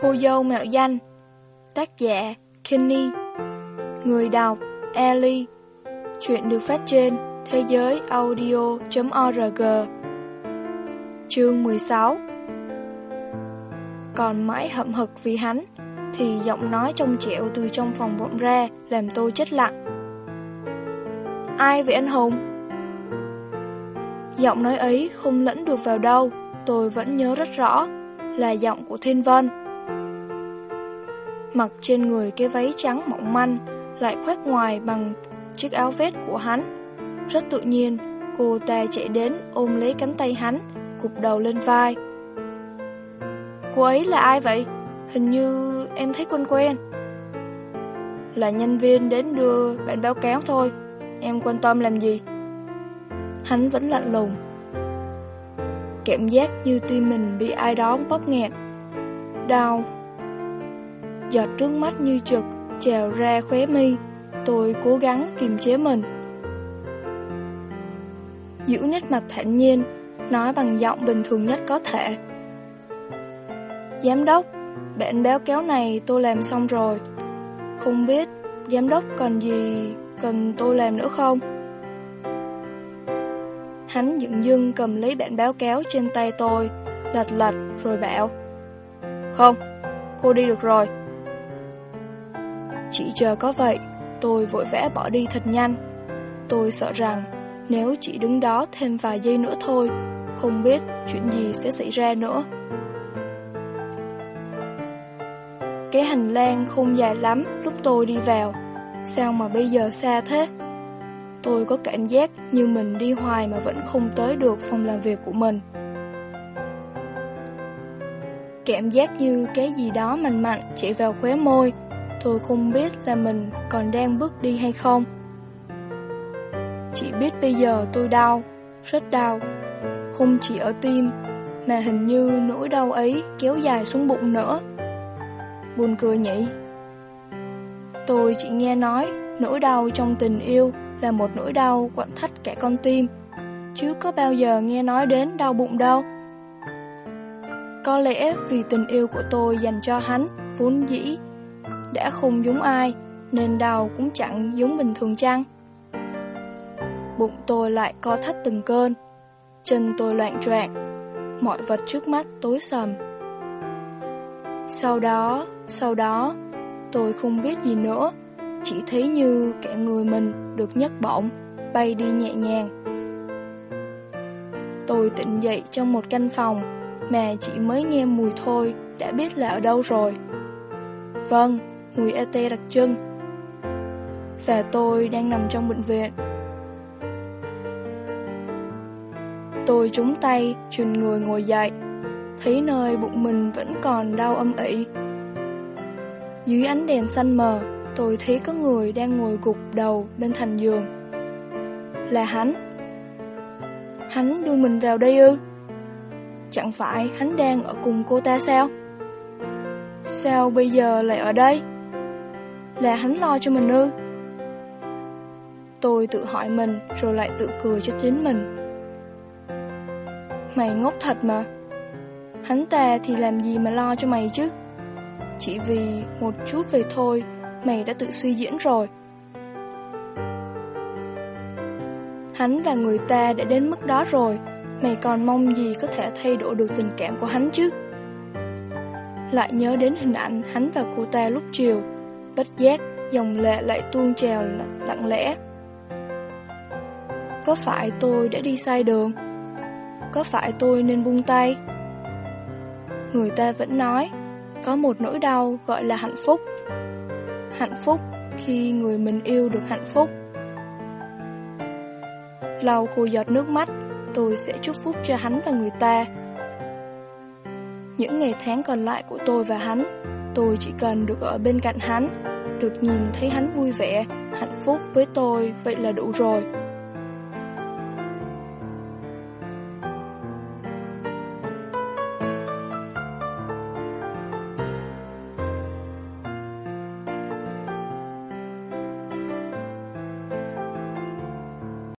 Cô dâu mạo danh, Tác giả Kenny, Người đọc Ellie. Chuyện được phát trên thế giới audio.org Chương 16 Còn mãi hậm hực vì hắn, Thì giọng nói trong trẻo từ trong phòng vọng ra Làm tôi chết lặng. Ai vậy anh Hùng? Giọng nói ấy không lẫn được vào đâu, Tôi vẫn nhớ rất rõ Là giọng của Thiên Vân. Mặc trên người cái váy trắng mỏng manh, Lại khoét ngoài bằng chiếc áo vest của hắn. Rất tự nhiên, Cô ta chạy đến ôm lấy cánh tay hắn, Cụp đầu lên vai. Cô ấy là ai vậy? Hình như em thấy quen quen. Là nhân viên đến đưa bản báo cáo thôi, Em quan tâm làm gì? Hắn vẫn lạnh lùng. Cảm giác như tim mình bị ai đó bóp nghẹt. Đau Giọt trước mắt như trực trèo ra khóe mi. Tôi cố gắng kiềm chế mình. Giữ nét mặt thản nhiên, Nói bằng giọng bình thường nhất có thể. Giám đốc Bản báo cáo này tôi làm xong rồi. Không biết Giám đốc cần gì Cần tôi làm nữa không? Hắn dựng dưng cầm lấy bản báo cáo trên tay tôi Lật lật rồi bảo. Không, Cô đi được rồi. Chỉ chờ có vậy, Tôi vội vẽ bỏ đi thật nhanh. Tôi sợ rằng Nếu chỉ đứng đó thêm vài giây nữa thôi, Không biết chuyện gì sẽ xảy ra nữa. Cái hành lang không dài lắm lúc tôi đi vào. Sao mà bây giờ xa thế? Tôi có cảm giác như mình đi hoài mà vẫn không tới được phòng làm việc của mình. Cảm giác như cái gì đó mạnh mạnh chạy vào khóe môi Tôi không biết là mình còn đang bước đi hay không. Chỉ biết bây giờ tôi đau, rất đau. Không chỉ ở tim Mà hình như nỗi đau ấy kéo dài xuống bụng nữa. Buồn cười nhỉ? Tôi chỉ nghe nói nỗi đau trong tình yêu là một nỗi đau quặn thắt cả con tim. Chứ có bao giờ nghe nói đến đau bụng đâu. Có lẽ vì tình yêu của tôi dành cho hắn vốn dĩ đã không giống ai, nên đau cũng chẳng giống bình thường chăng? Bụng tôi lại co thắt từng cơn, chân tôi loạn choạng, mọi vật trước mắt tối sầm. Sau đó, sau đó, tôi không biết gì nữa, chỉ thấy như cả người mình được nhấc bổng, bay đi nhẹ nhàng. Tôi tỉnh dậy trong một căn phòng mà chỉ mới nghe mùi thôi đã biết là ở đâu rồi. Vâng, mùi ete đặc trưng. Và tôi đang nằm trong bệnh viện. Tôi trúng tay, truyền người ngồi dậy, thấy nơi bụng mình vẫn còn đau âm ỉ. Dưới ánh đèn xanh mờ, tôi thấy có người đang ngồi gục đầu bên thành giường. Là hắn. Hắn đưa mình vào đây ư? Chẳng phải hắn đang ở cùng cô ta sao? Sao bây giờ lại ở đây? Là hắn lo cho mình ư? Tôi tự hỏi mình rồi lại tự cười cho chính mình. Mày ngốc thật mà. Hắn ta thì làm gì mà lo cho mày chứ? Chỉ vì một chút về thôi, mày đã tự suy diễn rồi. Hắn và người ta đã đến mức đó rồi, mày còn mong gì có thể thay đổi được tình cảm của hắn chứ? Lại nhớ đến hình ảnh hắn và cô ta lúc chiều, bất giác, dòng lệ lại tuôn trèo lặng lẽ. Có phải tôi đã đi sai đường? Có phải tôi nên buông tay? Người ta vẫn nói, có một nỗi đau gọi là hạnh phúc. Hạnh phúc khi người mình yêu được hạnh phúc. Lau khô giọt nước mắt, tôi sẽ chúc phúc cho hắn và người ta. Những ngày tháng còn lại của tôi và hắn, tôi chỉ cần được ở bên cạnh hắn được nhìn thấy hắn vui vẻ, hạnh phúc với tôi, vậy là đủ rồi.